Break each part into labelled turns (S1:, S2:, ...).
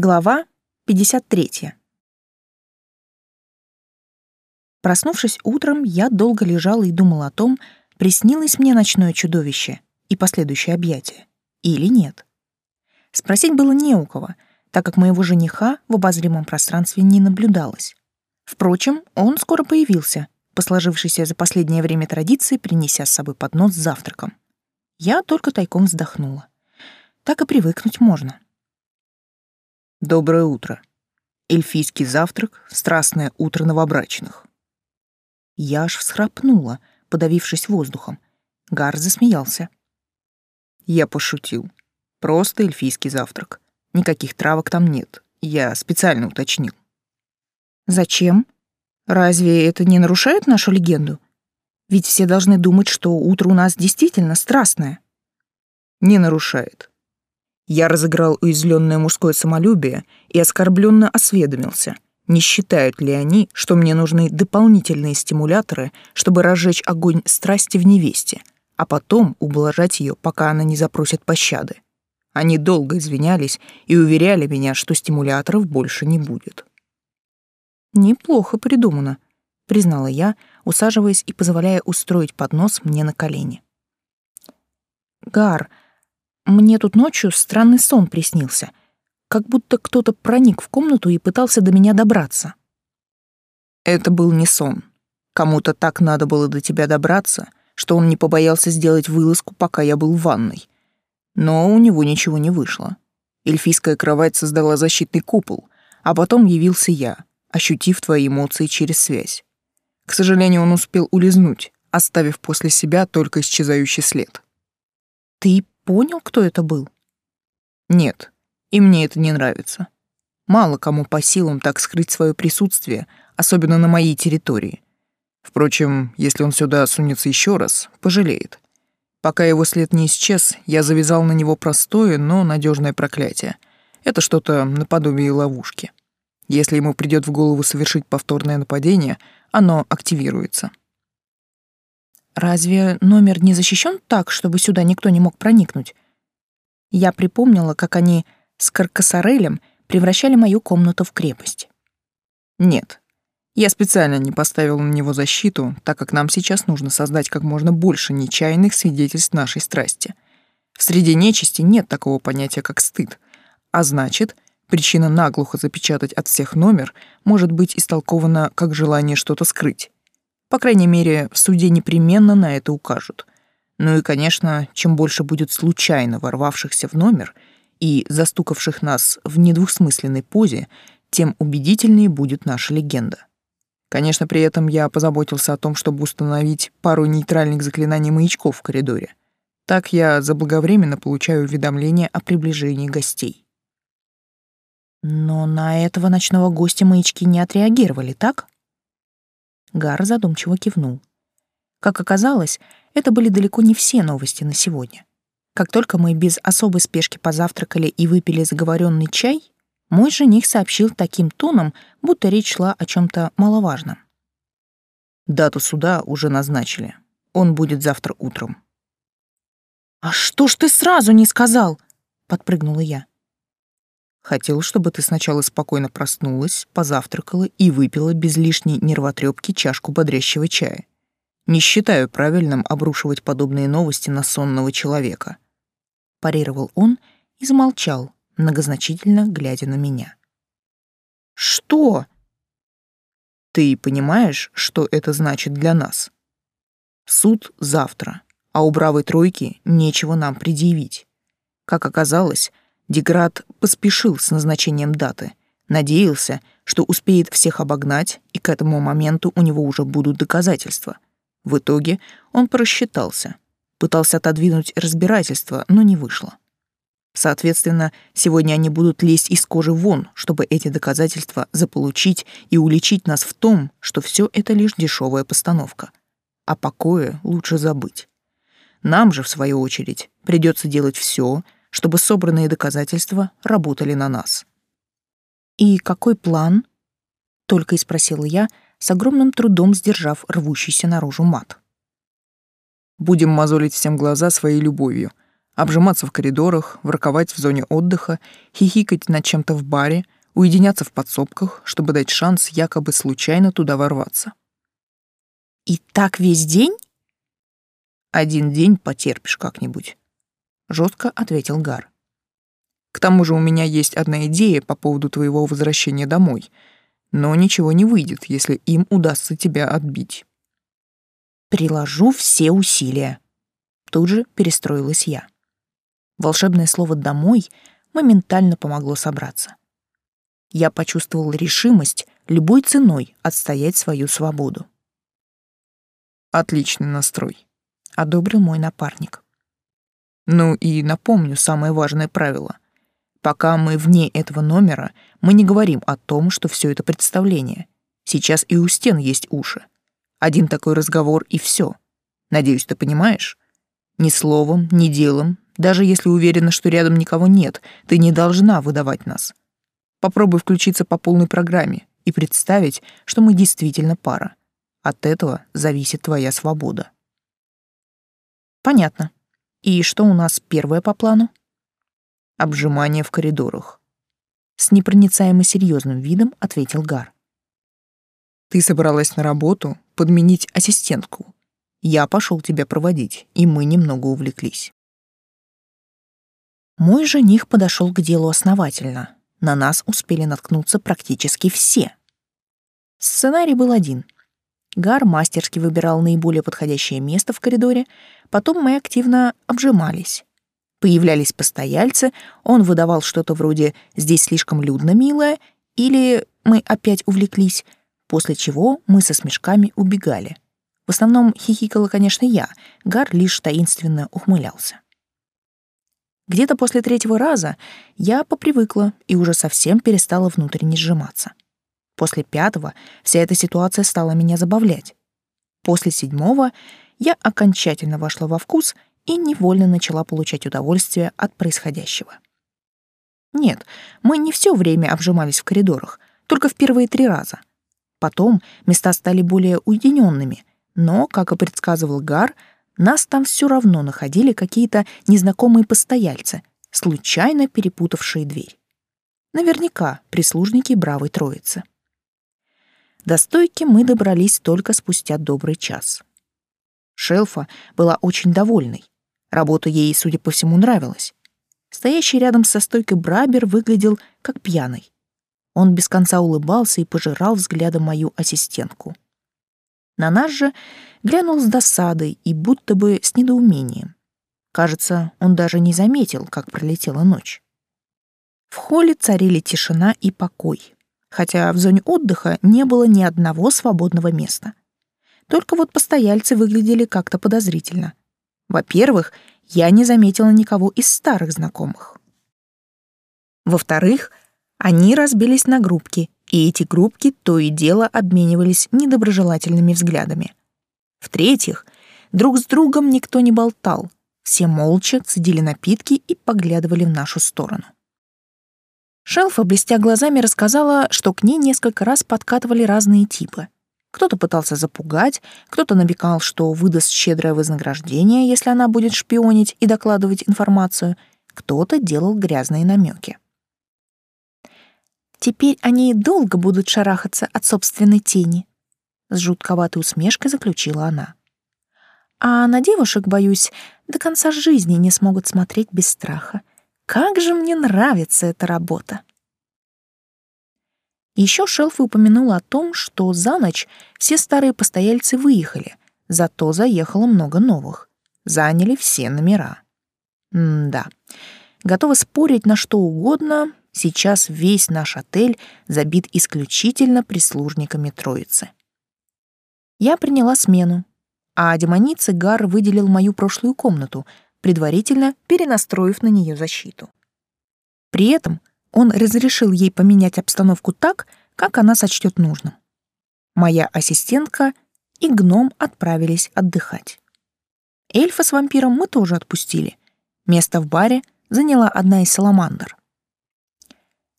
S1: Глава 53. Проснувшись утром, я долго лежала и думала о том, приснилось мне ночное чудовище и последующее объятие, или нет. Спросить было не у кого, так как моего жениха в обозримом пространстве не наблюдалось. Впрочем, он скоро появился, по сложившейся за последнее время традиции, принеся с собой поднос с завтраком. Я только тайком вздохнула. Так и привыкнуть можно.
S2: Доброе утро. Эльфийский завтрак, страстное утро новобрачных.
S1: Я аж всхрапнула, подавившись воздухом. Гар засмеялся.
S2: Я пошутил. Просто эльфийский завтрак. Никаких травок там нет. Я специально уточнил.
S1: Зачем? Разве это не нарушает нашу легенду? Ведь все должны думать, что утро у нас действительно страстное.
S2: Не нарушает. Я разыграл уязвленное мужское самолюбие и оскорбленно осведомился, не считают ли они, что мне нужны дополнительные стимуляторы, чтобы разжечь огонь страсти в невесте, а потом ублажать ее, пока она не запросит пощады. Они долго извинялись и уверяли меня, что стимуляторов больше не будет.
S1: «Неплохо придумано», — признала я, усаживаясь и позволяя устроить поднос мне на колени. «Гар, мне тут ночью странный сон приснился, как будто кто-то проник в комнату и пытался до меня добраться.
S2: Это был не сон. Кому-то так надо было до тебя добраться, что он не побоялся сделать вылазку, пока я был в ванной. Но у него ничего не вышло. Эльфийская кровать создала защитный купол, а потом явился я, ощутив твои эмоции через связь. К сожалению, он успел улизнуть, оставив после себя только исчезающий след.
S1: Ты понял, кто это был?
S2: Нет, и мне это не нравится. Мало кому по силам так скрыть свое присутствие, особенно на моей территории. Впрочем, если он сюда сунется еще раз, пожалеет. Пока его след не исчез, я завязал на него простое, но надежное проклятие. Это что-то наподобие ловушки. Если ему придет в голову совершить повторное нападение, оно активируется.
S1: Разве номер не защищен так, чтобы сюда никто не мог проникнуть? Я припомнила, как они с Каркасарелем превращали мою комнату в крепость.
S2: Нет. Я специально не поставил на него защиту, так как нам сейчас нужно создать как можно больше нечаянных свидетельств нашей страсти. В среде нечисти нет такого понятия, как стыд. А значит, причина наглухо запечатать от всех номер может быть истолкована как желание что-то скрыть. По крайней мере, в суде непременно на это укажут. Ну и, конечно, чем больше будет случайно ворвавшихся в номер и застукавших нас в недвусмысленной позе, тем убедительнее будет наша легенда. Конечно, при этом я позаботился о том, чтобы установить пару нейтральных заклинаний маячков в коридоре. Так я заблаговременно получаю уведомления о приближении гостей.
S1: Но на этого ночного гостя маячки не отреагировали, так? Гар задумчиво кивнул. Как оказалось, это были далеко не все новости на сегодня. Как только мы без особой спешки позавтракали и выпили заговоренный чай, мой жених сообщил таким тоном, будто речь шла о чем то маловажном.
S2: Дату суда уже назначили. Он будет завтра утром.
S1: «А что ж ты сразу не сказал?» — подпрыгнула я.
S2: Хотел, чтобы ты сначала спокойно проснулась, позавтракала и выпила без лишней нервотрепки чашку бодрящего чая. Не считаю правильным обрушивать подобные новости на сонного человека.
S1: Парировал он и замолчал, многозначительно глядя на меня. Что?
S2: Ты понимаешь, что это значит для нас? Суд завтра, а у бравой тройки нечего нам предъявить. Как оказалось, Деград поспешил с назначением даты, надеялся, что успеет всех обогнать, и к этому моменту у него уже будут доказательства. В итоге он просчитался, пытался отодвинуть разбирательство, но не вышло. Соответственно, сегодня они будут лезть из кожи вон, чтобы эти доказательства заполучить и уличить нас в том, что все это лишь дешевая постановка. А покое лучше забыть. Нам же, в свою очередь, придется делать все, чтобы собранные доказательства работали на нас.
S1: «И какой план?» — только и спросила я, с огромным трудом сдержав рвущийся наружу мат.
S2: «Будем мозолить всем глаза своей любовью, Обжиматься в коридорах, ворковать в зоне отдыха, хихикать над чем-то в баре, уединяться в подсобках, чтобы дать шанс якобы случайно туда ворваться.
S1: «И так весь день?»
S2: «Один день потерпишь как-нибудь», — жестко ответил Гар. «К тому же у меня есть одна идея по поводу твоего возвращения домой, но ничего не выйдет, если им удастся тебя отбить».
S1: «Приложу все усилия», — тут же перестроилась я. Волшебное слово «домой» моментально помогло собраться. Я почувствовал решимость любой ценой отстоять свою свободу.
S2: «Отличный настрой», —
S1: одобрил мой напарник.
S2: «Ну и напомню самое важное правило. Пока мы вне этого номера, мы не говорим о том, что все это представление. Сейчас и у стен есть уши. Один такой разговор и все. Надеюсь, ты понимаешь? Ни словом, ни делом, даже если уверена, что рядом никого нет, ты не должна выдавать нас. Попробуй включиться по полной программе и представить, что мы действительно пара. От этого зависит твоя свобода.
S1: Понятно. И что у нас первое по плану?
S2: Обжимание в коридорах.
S1: С непроницаемо серьезным видом ответил Гар.
S2: Ты собралась на работу подменить ассистентку. Я пошел тебя проводить, и мы немного увлеклись.
S1: Мой жених подошел к делу основательно. На нас успели наткнуться практически все. Сценарий был один. Гар мастерски выбирал наиболее подходящее место в коридоре, потом мы активно обжимались. Появлялись постояльцы, он выдавал что-то вроде «здесь слишком людно, милая» или «мы опять увлеклись», после чего мы со смешками убегали. В основном хихикала, конечно, я, Гар лишь таинственно ухмылялся. Где-то после третьего раза я попривыкла и уже совсем перестала внутренне сжиматься. После пятого вся эта ситуация стала меня забавлять. После седьмого я окончательно вошла во вкус и невольно начала получать удовольствие от происходящего. Нет, мы не все время обжимались в коридорах, только в первые три раза. Потом места стали более уединенными, но, как и предсказывал Гар, нас там все равно находили какие-то незнакомые постояльцы, случайно перепутавшие дверь. Наверняка прислужники бравой троицы. До стойки мы добрались только спустя добрый час. Шелфа была очень довольной. Работа ей, судя по всему, нравилась. Стоящий рядом со стойкой Брабер выглядел как пьяный. Он без конца улыбался и пожирал взглядом мою ассистентку. На нас же глянул с досадой и будто бы с недоумением. Кажется, он даже не заметил, как пролетела ночь. В холле царили тишина и покой, хотя в зоне отдыха не было ни одного свободного места. Только вот постояльцы выглядели как-то подозрительно. Во-первых, я не заметила никого из старых знакомых. Во-вторых, они разбились на группки и эти группки то и дело обменивались недоброжелательными взглядами. В-третьих, друг с другом никто не болтал, все молча цедили напитки и поглядывали в нашу сторону. Шелфа, блестя глазами, рассказала, что к ней несколько раз подкатывали разные типы. Кто-то пытался запугать, кто-то намекал, что выдаст щедрое вознаграждение, если она будет шпионить и докладывать информацию, кто-то делал грязные намеки. Теперь они долго будут шарахаться от собственной тени, с жутковатой усмешкой заключила она. А на девушек, боюсь, до конца жизни не смогут смотреть без страха. Как же мне нравится эта работа. Еще Шелфи упомянула о том, что за ночь все старые постояльцы выехали, зато заехало много новых. Заняли все номера. М-да. Готова спорить на что угодно, Сейчас весь наш отель забит исключительно прислужниками троицы. Я приняла смену, а демонице Гар выделил мою прошлую комнату, предварительно перенастроив на нее защиту. При этом он разрешил ей поменять обстановку так, как она сочтет нужным. Моя ассистентка и гном отправились отдыхать. Эльфа с вампиром мы тоже отпустили. Место в баре заняла одна из саламандр.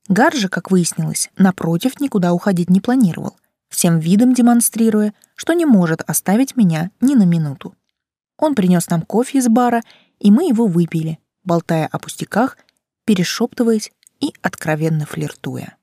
S1: Гар же, как выяснилось, напротив, никуда уходить не планировал, всем видом демонстрируя, что не может оставить меня ни на минуту. Он принес нам кофе из бара, и мы его выпили, болтая о пустяках, перешептываясь и откровенно флиртуя.